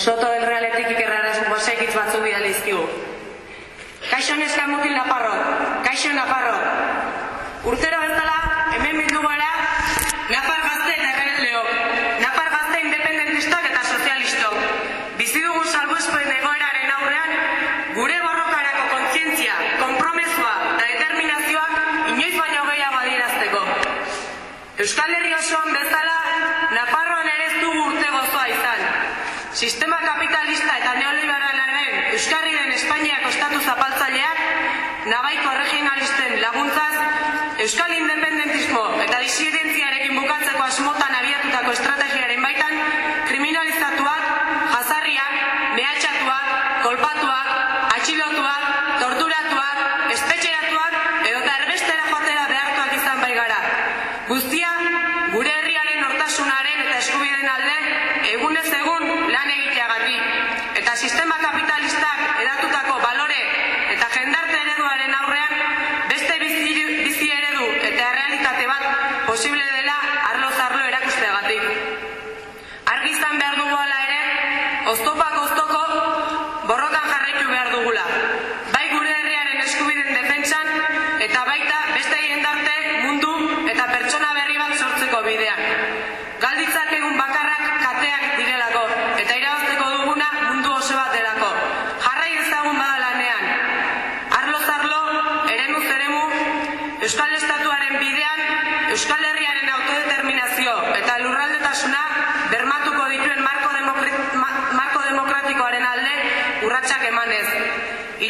Soto del Realetik ikerraraz gozekitz batzu bidalizkigu. Kaixo neska mutil Nafarro, kaixo Nafarro. Urtero bezala, hemen bildu gara, Nafar gazte eta erreleok, Nafar gazte independentistak eta sozialistok. Bizi dugun salbuespen egoeraren aurrean, gure borrokarako kontzientzia, konpromesua eta determinazioak inoiz baino gehiago adierazteko. Euskal Herri osoan bezala, Nafarroan ere ez dugu urte gozoa izan. Sistema kapitalista eta neoliberalaren Euskarriren Espainiako estatu zapaltzaileak, nabaiko regionalisten laguntzaz, Euskal independentismo eta disidentziarekin posible dela arlo zarlo erakusteagatik. Argi izan behar dugu ala ere, oztopak oztoko borrokan jarraitu behar dugula.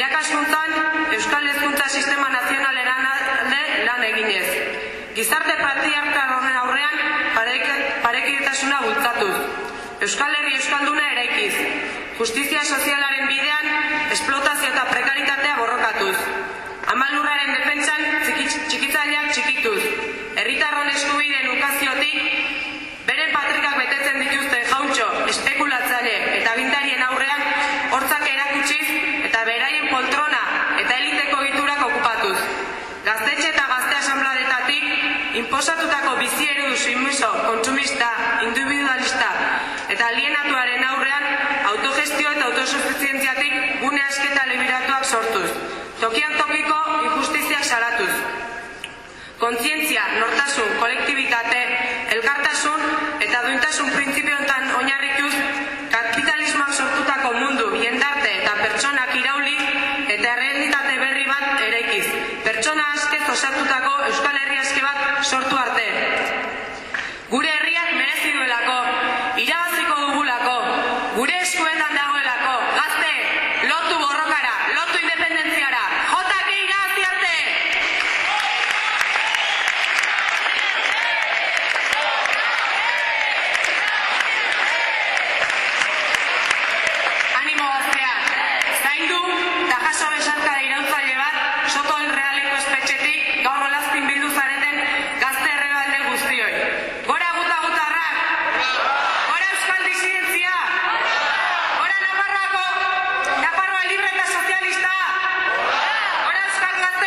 Irakaskuntzan, Euskal Hezkuntza Sistema Nazionaleran alde lan eginez. Gizarte patriarkal horren aurrean parekidetasuna bultzatuz. Euskal Herri Euskalduna eraikiz. Justizia sozialaren bidean, esplotazio eta prekaritatea borrokatuz. Amalurraren defentsan txikitzaileak txikituz. Herritarron eskubideen inposatutako bizi eredu sumiso, kontsumista, individualista eta alienatuaren aurrean autogestio eta autosuficientziatik gune asketa liberatuak sortuz. Tokian tokiko injustiziak salatuz. Kontzientzia, nortasun, kolektibitate, elkartasun eta duintasun printzipiontan oinarrituz kapitalismoak sortutako mundu, jendarte eta pertsonak irauli eta realitate berri bat eraikiz. Pertsona askez osatutako aske bat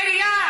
Brady.